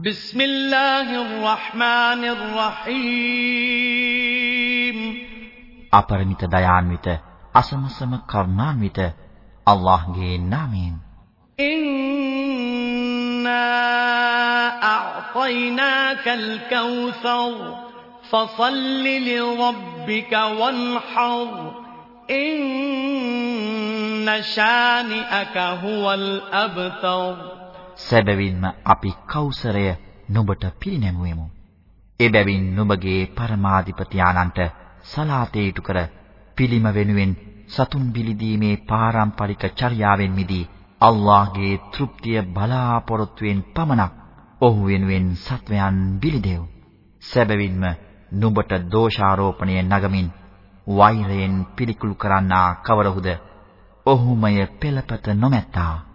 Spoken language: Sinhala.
بسم الله الرحمن الرحيم අපරිමිත දයාන්විත අසමසම කරුණාන්විත අල්ලාහ්ගේ නාමයෙන් إنا أعطيناك الكوثر فصل لربك وانحر إن شانئك هو الأبتر සැබවින්ම අපි කෞසරය නුඹට පිරිනැමුවෙමු. එබැවින් නුඹගේ පරමාධිපති ආනන්ට සලාතේටු කර පිළිම වෙනුවෙන් සතුන් බිලිදීමේ පාරම්පරික චර්යාවෙන් මිදී අල්ලාහ්ගේ තෘප්තිය බලාපොරොත්තුෙන් පමණක් ඔහු වෙනුවෙන් සත්වයන් බිලිදෙව්. සැබවින්ම නුඹට දෝෂාරෝපණය නගමින් වෛරයෙන් පිළිකුල් කරන්නා කවරහුද? ඔහුමය පෙළපත නොමැත්තා.